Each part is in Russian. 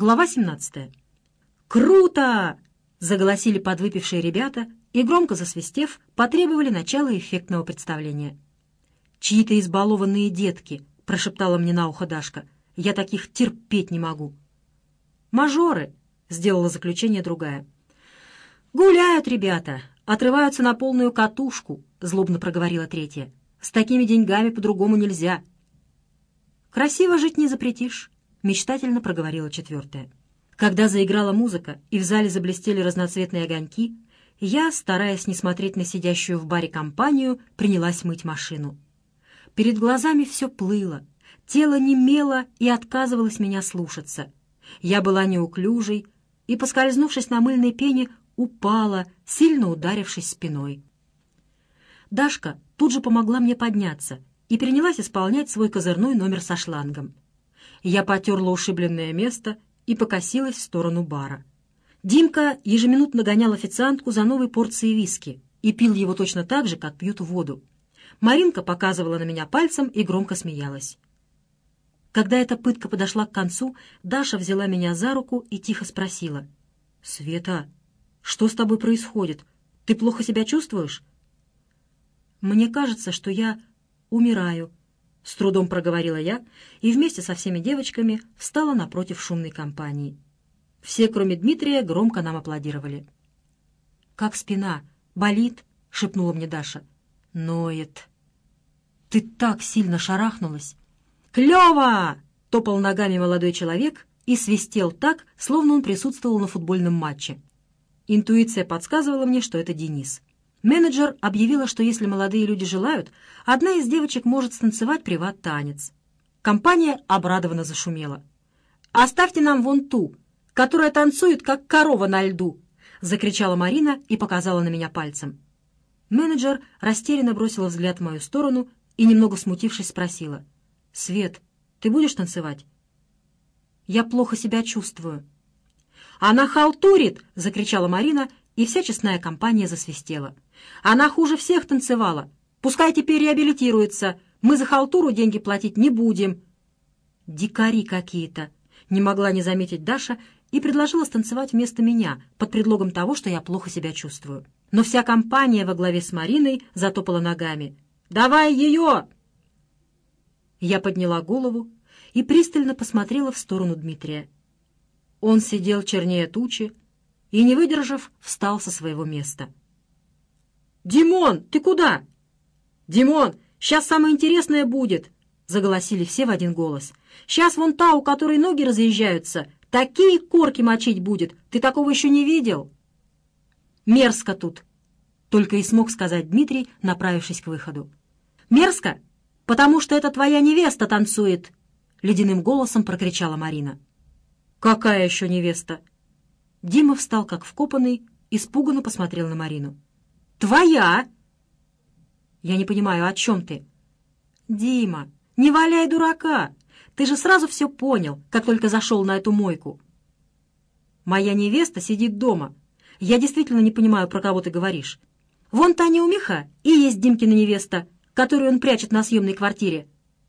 Глава 17. «Круто!» — заголосили подвыпившие ребята и, громко засвистев, потребовали начала эффектного представления. «Чьи-то избалованные детки», — прошептала мне на ухо Дашка. «Я таких терпеть не могу». «Мажоры», — сделала заключение другая. «Гуляют ребята, отрываются на полную катушку», — злобно проговорила третья. «С такими деньгами по-другому нельзя». «Красиво жить не запретишь», — мечтательно проговорила четвертая. Когда заиграла музыка и в зале заблестели разноцветные огоньки, я, стараясь не смотреть на сидящую в баре компанию, принялась мыть машину. Перед глазами все плыло, тело немело и отказывалось меня слушаться. Я была неуклюжей и, поскользнувшись на мыльной пене, упала, сильно ударившись спиной. Дашка тут же помогла мне подняться и принялась исполнять свой козырной номер со шлангом. Я потерла ушибленное место и покосилась в сторону бара. Димка ежеминутно гонял официантку за новой порцией виски и пил его точно так же, как пьют воду. Маринка показывала на меня пальцем и громко смеялась. Когда эта пытка подошла к концу, Даша взяла меня за руку и тихо спросила. «Света, что с тобой происходит? Ты плохо себя чувствуешь?» «Мне кажется, что я умираю», с трудом проговорила я и вместе со всеми девочками встала напротив шумной компании. Все, кроме Дмитрия, громко нам аплодировали. «Как спина? Болит?» — шепнула мне Даша. «Ноет». «Ты так сильно шарахнулась!» «Клево!» — топал ногами молодой человек и свистел так, словно он присутствовал на футбольном матче. Интуиция подсказывала мне, что это Денис. Менеджер объявила, что если молодые люди желают, одна из девочек может станцевать приват-танец. Компания обрадованно зашумела. «Оставьте нам вон ту, которая танцует, как корова на льду!» — закричала Марина и показала на меня пальцем. Менеджер растерянно бросила взгляд в мою сторону и, немного смутившись, спросила. «Свет, ты будешь танцевать?» «Я плохо себя чувствую». «Она халтурит!» — закричала Марина, и вся честная компания засвистела. Она хуже всех танцевала. Пускай теперь реабилитируется. Мы за халтуру деньги платить не будем». «Дикари какие-то», — не могла не заметить Даша и предложила станцевать вместо меня под предлогом того, что я плохо себя чувствую. Но вся компания во главе с Мариной затопала ногами. «Давай ее!» Я подняла голову и пристально посмотрела в сторону Дмитрия. Он сидел чернее тучи и, не выдержав, встал со своего места. «Димон, ты куда?» «Димон, сейчас самое интересное будет!» — заголосили все в один голос. «Сейчас вон та, у которой ноги разъезжаются, такие корки мочить будет! Ты такого еще не видел?» «Мерзко тут!» — только и смог сказать Дмитрий, направившись к выходу. «Мерзко? Потому что это твоя невеста танцует!» — ледяным голосом прокричала Марина. «Какая еще невеста?» Дима встал как вкопанный, испуганно посмотрел на Марину. «Твоя!» «Я не понимаю, о чем ты?» «Дима, не валяй дурака! Ты же сразу все понял, как только зашел на эту мойку!» «Моя невеста сидит дома. Я действительно не понимаю, про кого ты говоришь. Вон Таня Умиха и есть Димкина невеста, которую он прячет на съемной квартире.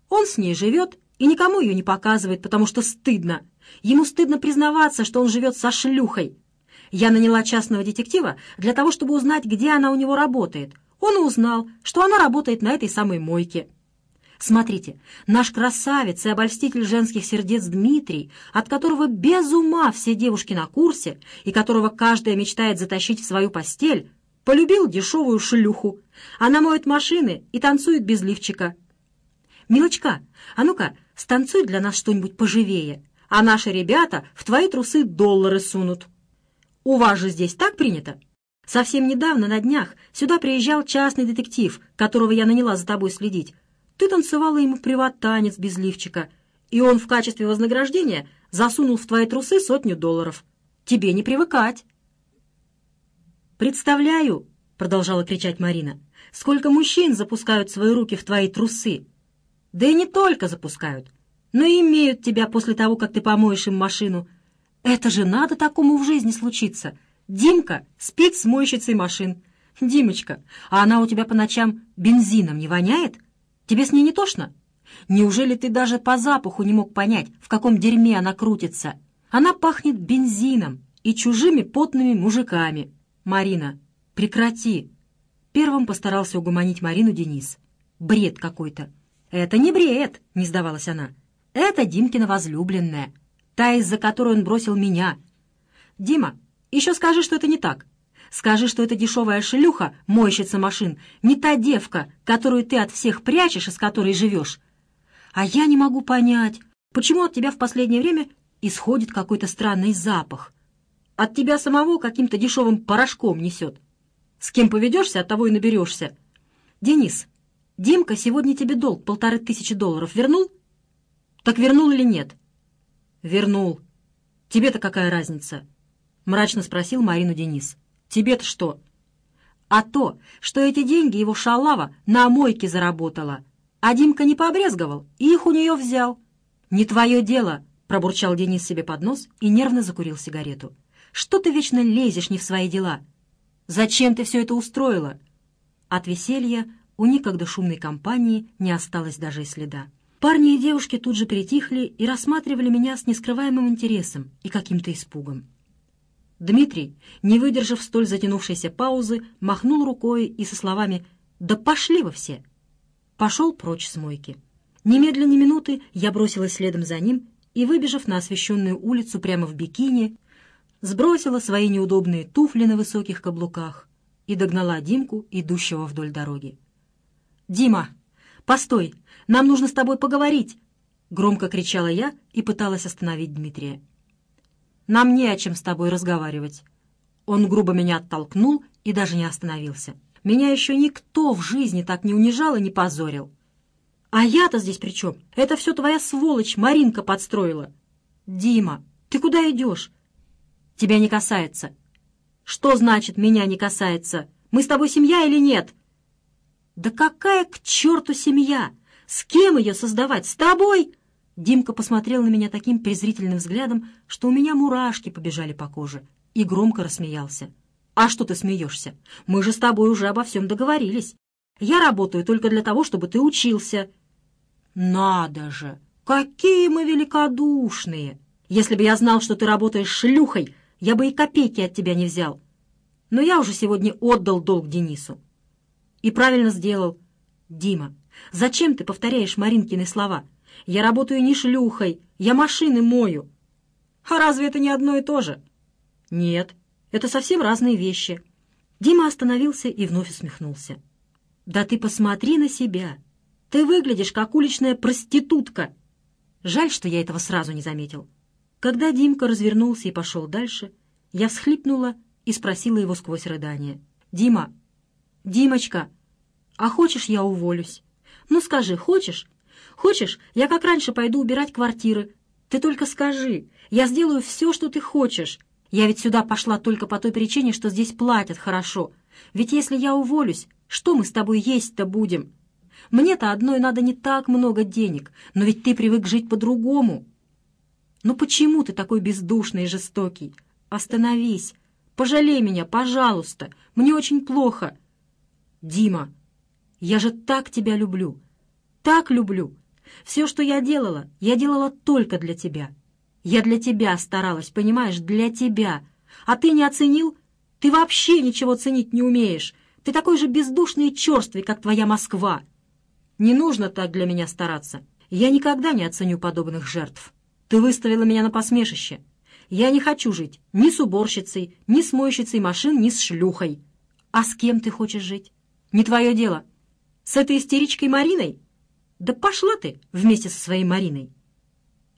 Он с ней живет и никому ее не показывает, потому что стыдно. Ему стыдно признаваться, что он живет со шлюхой. Я наняла частного детектива для того, чтобы узнать, где она у него работает. Он и узнал, что она работает на этой самой мойке. Смотрите, наш красавец и обольститель женских сердец Дмитрий, от которого без ума все девушки на курсе и которого каждая мечтает затащить в свою постель, полюбил дешевую шлюху. Она моет машины и танцует без лифчика. «Милочка, а ну-ка, станцуй для нас что-нибудь поживее, а наши ребята в твои трусы доллары сунут». У вас же здесь так принято? Совсем недавно, на днях, сюда приезжал частный детектив, которого я наняла за тобой следить. Ты танцевала ему приват-танец без лифчика, и он в качестве вознаграждения засунул в твои трусы сотню долларов. Тебе не привыкать. «Представляю», — продолжала кричать Марина, — «сколько мужчин запускают свои руки в твои трусы. Да и не только запускают, но и имеют тебя после того, как ты помоешь им машину». Это же надо такому в жизни случиться. Димка спит с мойщицей машин. Димочка, а она у тебя по ночам бензином не воняет? Тебе с ней не тошно? Неужели ты даже по запаху не мог понять, в каком дерьме она крутится? Она пахнет бензином и чужими потными мужиками. Марина, прекрати!» Первым постарался угомонить Марину Денис. «Бред какой-то». «Это не бред», — не сдавалась она. «Это Димкина возлюбленная, та, из-за которой он бросил меня. Дима, еще скажи, что это не так. Скажи, что это дешевая шлюха, мойщица машин, не та девка, которую ты от всех прячешь и с которой живешь. А я не могу понять, почему от тебя в последнее время исходит какой-то странный запах. От тебя самого каким-то дешевым порошком несет. С кем поведешься, от того и наберешься. Денис, Димка сегодня тебе долг полторы тысячи долларов вернул? Так вернул или нет? Вернул. Тебе-то какая разница? Мрачно спросил Марину Денис. Тебе-то что? А то, что эти деньги его шалава на мойке заработала. А Димка не побрезговал и их у нее взял. «Не твое дело», — пробурчал Денис себе под нос и нервно закурил сигарету. «Что ты вечно лезешь не в свои дела? Зачем ты все это устроила?» От веселья у некогда шумной компании не осталось даже и следа. Парни и девушки тут же притихли и рассматривали меня с нескрываемым интересом и каким-то испугом. Дмитрий, не выдержав столь затянувшейся паузы, махнул рукой и со словами «Да пошли вы все!» пошел прочь с мойки. Немедленно минуты я бросилась следом за ним и, выбежав на освещенную улицу прямо в бикини, сбросила свои неудобные туфли на высоких каблуках и догнала Димку, идущего вдоль дороги. «Дима, постой! Нам нужно с тобой поговорить!» Громко кричала я и пыталась остановить Дмитрия. Нам не о чем с тобой разговаривать». Он грубо меня оттолкнул и даже не остановился. Меня еще никто в жизни так не унижал и не позорил. А я-то здесь при чем? Это все твоя сволочь Маринка подстроила. Дима, ты куда идешь? Тебя не касается. Что значит «меня не касается»? Мы с тобой семья или нет? Да какая к черту семья? С кем ее создавать? С тобой? Димка посмотрел на меня таким презрительным взглядом, что у меня мурашки побежали по коже, и громко рассмеялся. «А что ты смеешься? Мы же с тобой уже обо всем договорились. Я работаю только для того, чтобы ты учился». «Надо же! Какие мы великодушные! Если бы я знал, что ты работаешь шлюхой, я бы и копейки от тебя не взял. Но я уже сегодня отдал долг Денису». «И правильно сделал. Дима, зачем ты повторяешь Маринкины слова?» Я работаю не шлюхой, я машины мою. А разве это не одно и то же? Нет, это совсем разные вещи. Дима остановился и вновь усмехнулся. Да ты посмотри на себя. Ты выглядишь как уличная проститутка. Жаль, что я этого сразу не заметил. Когда Димка развернулся и пошел дальше, я всхлипнула и спросила его сквозь рыдание. «Дима, Димочка, а хочешь, я уволюсь? Ну скажи, хочешь? Хочешь, я как раньше пойду убирать квартиры? Ты только скажи, я сделаю все, что ты хочешь. Я ведь сюда пошла только по той причине, что здесь платят хорошо. Ведь если я уволюсь, что мы с тобой есть-то будем? Мне-то одной надо не так много денег, но ведь ты привык жить по-другому. Ну почему ты такой бездушный и жестокий? Остановись, пожалей меня, пожалуйста, мне очень плохо. Дима, я же так тебя люблю, так люблю. Все, что я делала, я делала только для тебя. Я для тебя старалась, понимаешь, для тебя. А ты не оценил? Ты вообще ничего ценить не умеешь. Ты такой же бездушный и черствый, как твоя Москва. Не нужно так для меня стараться. Я никогда не оценю подобных жертв. Ты выставила меня на посмешище. Я не хочу жить ни с уборщицей, ни с мойщицей машин, ни с шлюхой. А с кем ты хочешь жить? Не твое дело. С этой истеричкой Мариной? «Да пошла ты вместе со своей Мариной!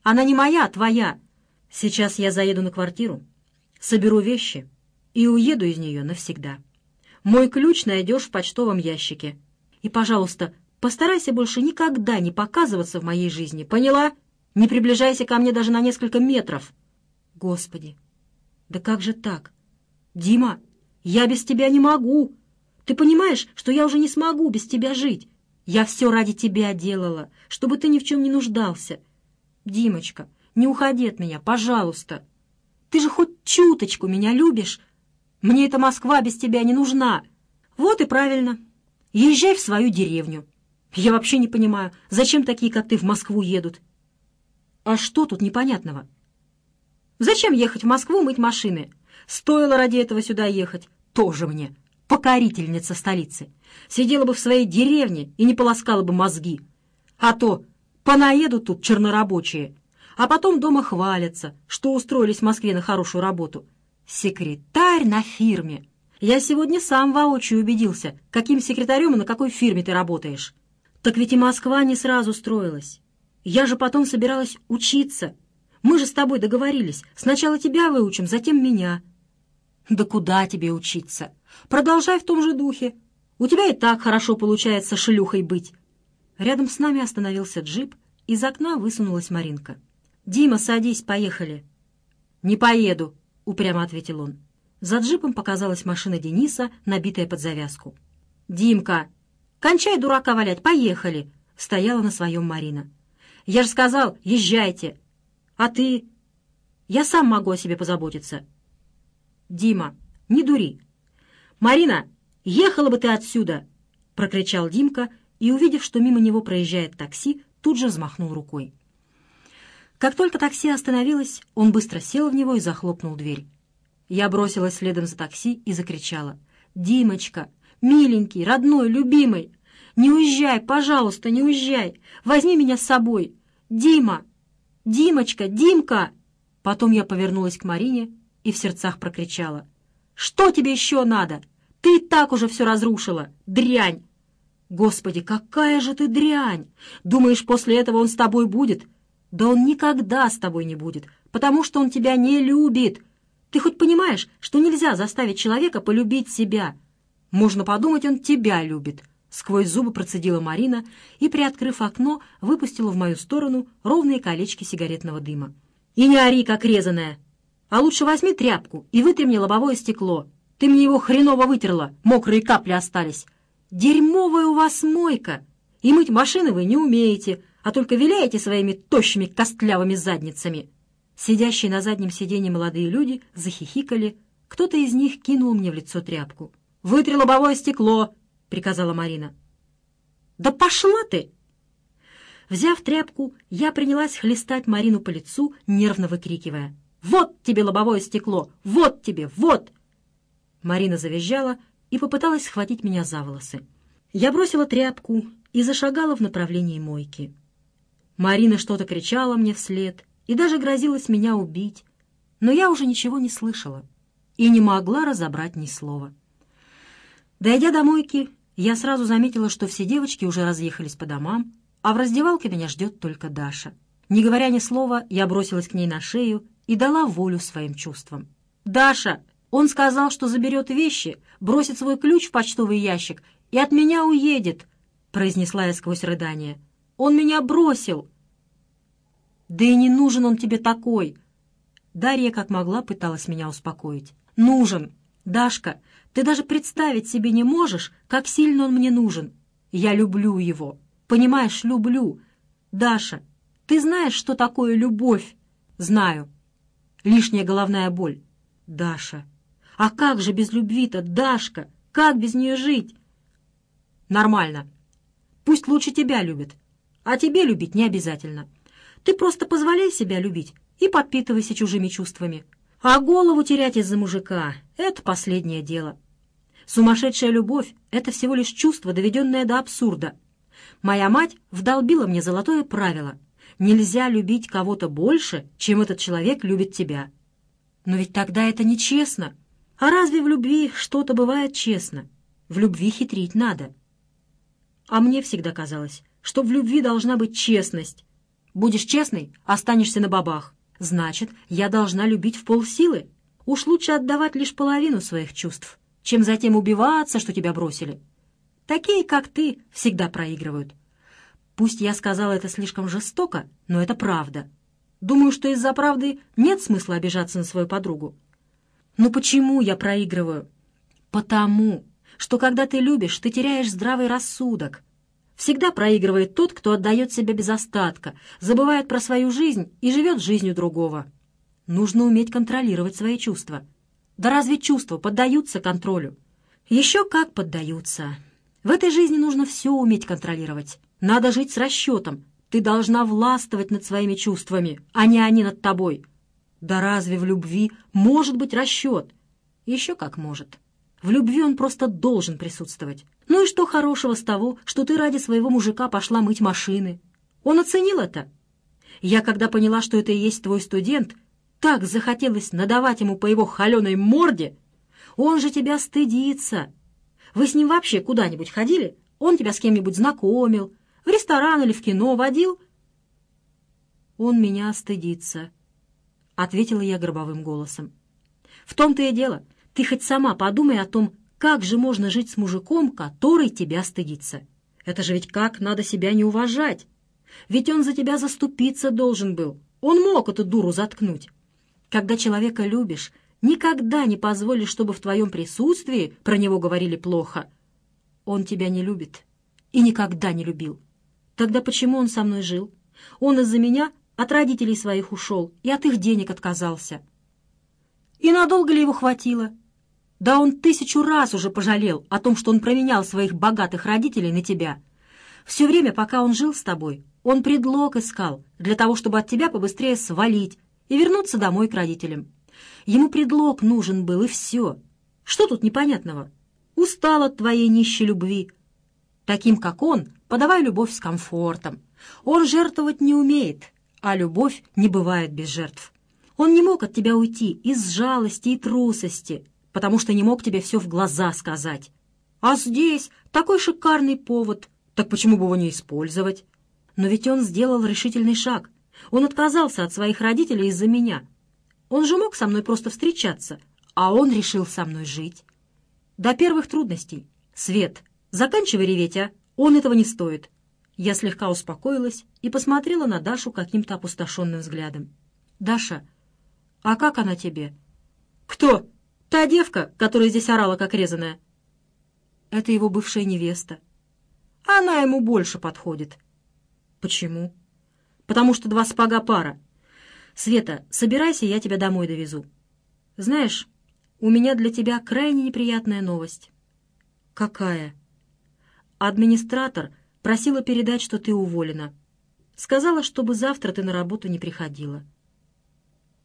Она не моя, а твоя! Сейчас я заеду на квартиру, соберу вещи и уеду из нее навсегда. Мой ключ найдешь в почтовом ящике. И, пожалуйста, постарайся больше никогда не показываться в моей жизни, поняла? Не приближайся ко мне даже на несколько метров!» «Господи! Да как же так? Дима, я без тебя не могу! Ты понимаешь, что я уже не смогу без тебя жить?» Я все ради тебя делала, чтобы ты ни в чем не нуждался. Димочка, не уходи от меня, пожалуйста. Ты же хоть чуточку меня любишь. Мне эта Москва без тебя не нужна. Вот и правильно. Езжай в свою деревню. Я вообще не понимаю, зачем такие, как ты, в Москву едут? А что тут непонятного? Зачем ехать в Москву мыть машины? Стоило ради этого сюда ехать. Тоже мне. Покорительница столицы. Сидела бы в своей деревне и не полоскала бы мозги. А то понаедут тут чернорабочие, а потом дома хвалятся, что устроились в Москве на хорошую работу. Секретарь на фирме. Я сегодня сам воочию убедился, каким секретарем и на какой фирме ты работаешь. Так ведь и Москва не сразу строилась. Я же потом собиралась учиться. Мы же с тобой договорились. Сначала тебя выучим, затем меня. Да куда тебе учиться? Продолжай в том же духе. У тебя и так хорошо получается шлюхой быть. Рядом с нами остановился джип, из окна высунулась Маринка. «Дима, садись, поехали». «Не поеду», — упрямо ответил он. За джипом показалась машина Дениса, набитая под завязку. «Димка, кончай дурака валять, поехали!» — стояла на своем Марина. «Я же сказал, езжайте! А ты...» «Я сам могу о себе позаботиться». «Дима, не дури!» «Марина, ехала бы ты отсюда!» — прокричал Димка и, увидев, что мимо него проезжает такси, тут же взмахнул рукой. Как только такси остановилось, он быстро сел в него и захлопнул дверь. Я бросилась следом за такси и закричала. «Димочка, миленький, родной, любимый, не уезжай, пожалуйста, не уезжай! Возьми меня с собой! Дима! Димочка, Димка!» Потом я повернулась к Марине и в сердцах прокричала. «Что тебе еще надо? Ты и так уже все разрушила! Дрянь!» «Господи, какая же ты дрянь! Думаешь, после этого он с тобой будет?» «Да он никогда с тобой не будет, потому что он тебя не любит!» Ты хоть понимаешь, что нельзя заставить человека полюбить себя? Можно подумать, он тебя любит». Сквозь зубы процедила Марина и, приоткрыв окно, выпустила в мою сторону ровные колечки сигаретного дыма. «И не ори, как резаная! А лучше возьми тряпку и вытри мне лобовое стекло. Ты мне его хреново вытерла, мокрые капли остались. Дерьмовая у вас мойка! И мыть машины вы не умеете, а только виляете своими тощими костлявыми задницами!» Сидящие на заднем сиденье молодые люди захихикали. Кто-то из них кинул мне в лицо тряпку. «Вытри лобовое стекло!» — приказала Марина. «Да пошла ты!» Взяв тряпку, я принялась хлестать Марину по лицу, нервно выкрикивая. «Вот тебе лобовое стекло! Вот тебе! Вот!» Марина завизжала и попыталась схватить меня за волосы. Я бросила тряпку и зашагала в направлении мойки. Марина что-то кричала мне вслед — и даже грозилась меня убить, но я уже ничего не слышала и не могла разобрать ни слова. Дойдя до мойки, я сразу заметила, что все девочки уже разъехались по домам, а в раздевалке меня ждет только Даша. Не говоря ни слова, я бросилась к ней на шею и дала волю своим чувствам. «Даша! Он сказал, что заберет вещи, бросит свой ключ в почтовый ящик и от меня уедет!» произнесла я сквозь рыдание. «Он меня бросил!» «Да и не нужен он тебе такой!» Дарья как могла пыталась меня успокоить. «Нужен! Дашка, ты даже представить себе не можешь, как сильно он мне нужен. Я люблю его. Понимаешь, люблю. Даша, ты знаешь, что такое любовь?» «Знаю. Лишняя головная боль. Даша. А как же без любви-то, Дашка? Как без нее жить?» «Нормально. Пусть лучше тебя любят. А тебе любить не обязательно». Ты просто позволяй себя любить и подпитывайся чужими чувствами. А голову терять из-за мужика — это последнее дело. Сумасшедшая любовь — это всего лишь чувство, доведенное до абсурда. Моя мать вдолбила мне золотое правило. Нельзя любить кого-то больше, чем этот человек любит тебя. Но ведь тогда это нечестно. А разве в любви что-то бывает честно? В любви хитрить надо. А мне всегда казалось, что в любви должна быть честность, Будешь честный, останешься на бабах. Значит, я должна любить в полсилы. Уж лучше отдавать лишь половину своих чувств, чем затем убиваться, что тебя бросили. Такие, как ты, всегда проигрывают. Пусть я сказала это слишком жестоко, но это правда. Думаю, что из-за правды нет смысла обижаться на свою подругу. Но почему я проигрываю? Потому, что когда ты любишь, ты теряешь здравый рассудок, Всегда проигрывает тот, кто отдает себя без остатка, забывает про свою жизнь и живет жизнью другого. Нужно уметь контролировать свои чувства. Да разве чувства поддаются контролю? Еще как поддаются. В этой жизни нужно все уметь контролировать. Надо жить с расчетом. Ты должна властвовать над своими чувствами, а не они над тобой. Да разве в любви может быть расчет? Еще как может. В любви он просто должен присутствовать. Ну и что хорошего с того, что ты ради своего мужика пошла мыть машины? Он оценил это. Я, когда поняла, что это и есть твой студент, так захотелось надавать ему по его холеной морде. Он же тебя стыдится. Вы с ним вообще куда-нибудь ходили? Он тебя с кем-нибудь знакомил? В ресторан или в кино водил? Он меня стыдится, — ответила я гробовым голосом. В том-то и дело. Ты хоть сама подумай о том, как же можно жить с мужиком, который тебя стыдится. Это же ведь как надо себя не уважать. Ведь он за тебя заступиться должен был. Он мог эту дуру заткнуть. Когда человека любишь, никогда не позволишь, чтобы в твоем присутствии про него говорили плохо. Он тебя не любит и никогда не любил. Тогда почему он со мной жил? Он из-за меня от родителей своих ушел и от их денег отказался. И надолго ли его хватило? Да он тысячу раз уже пожалел о том, что он променял своих богатых родителей на тебя. Все время, пока он жил с тобой, он предлог искал для того, чтобы от тебя побыстрее свалить и вернуться домой к родителям. Ему предлог нужен был, и все. Что тут непонятного? Устал от твоей нищей любви. Таким, как он, подавай любовь с комфортом. Он жертвовать не умеет, а любовь не бывает без жертв. Он не мог от тебя уйти из жалости и трусости, потому что не мог тебе все в глаза сказать. А здесь такой шикарный повод, так почему бы его не использовать? Но ведь он сделал решительный шаг. Он отказался от своих родителей из-за меня. Он же мог со мной просто встречаться, а он решил со мной жить. До первых трудностей. Свет, заканчивай реветь, а? Он этого не стоит. Я слегка успокоилась и посмотрела на Дашу каким-то опустошенным взглядом. «Даша, «А как она тебе?» «Кто? Та девка, которая здесь орала, как резаная?» «Это его бывшая невеста». «Она ему больше подходит». «Почему?» «Потому что два спага пара. Света, собирайся, я тебя домой довезу. Знаешь, у меня для тебя крайне неприятная новость». «Какая?» «Администратор просила передать, что ты уволена. Сказала, чтобы завтра ты на работу не приходила».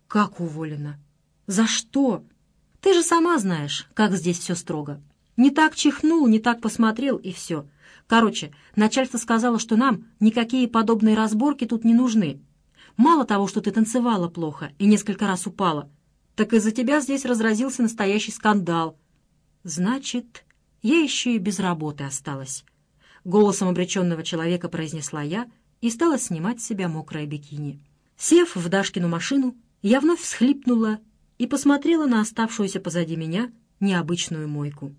«Как уволена? За что? Ты же сама знаешь, как здесь все строго. Не так чихнул, не так посмотрел, и все. Короче, начальство сказало, что нам никакие подобные разборки тут не нужны. Мало того, что ты танцевала плохо и несколько раз упала, так из-за тебя здесь разразился настоящий скандал. Значит, я еще и без работы осталась. Голосом обреченного человека произнесла я и стала снимать с себя мокрое бикини. Сев в Дашкину машину, я вновь всхлипнула и посмотрела на оставшуюся позади меня необычную мойку.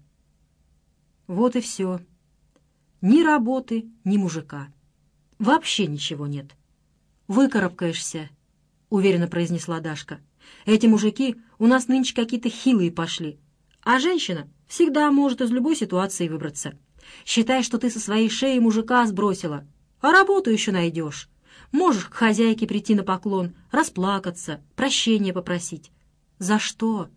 Вот и все. Ни работы, ни мужика. Вообще ничего нет. «Выкарабкаешься», — уверенно произнесла Дашка. «Эти мужики у нас нынче какие-то хилые пошли, а женщина всегда может из любой ситуации выбраться. Считай, что ты со своей шеи мужика сбросила, а работу еще найдешь. Можешь к хозяйке прийти на поклон, расплакаться, прощения попросить. За что?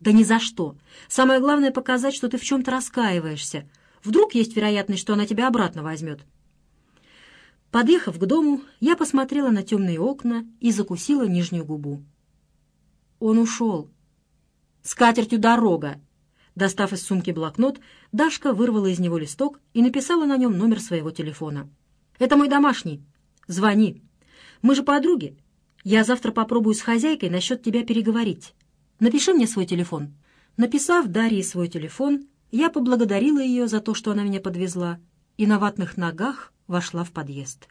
Да ни за что. Самое главное — показать, что ты в чем-то раскаиваешься. Вдруг есть вероятность, что она тебя обратно возьмет. Подъехав к дому, я посмотрела на темные окна и закусила нижнюю губу. Он ушел. «С катертью дорога!» Достав из сумки блокнот, Дашка вырвала из него листок и написала на нем номер своего телефона. «Это мой домашний. Звони. Мы же подруги. Я завтра попробую с хозяйкой насчет тебя переговорить. Напиши мне свой телефон». Написав Дарье свой телефон, я поблагодарила ее за то, что она меня подвезла, и на ватных ногах вошла в подъезд.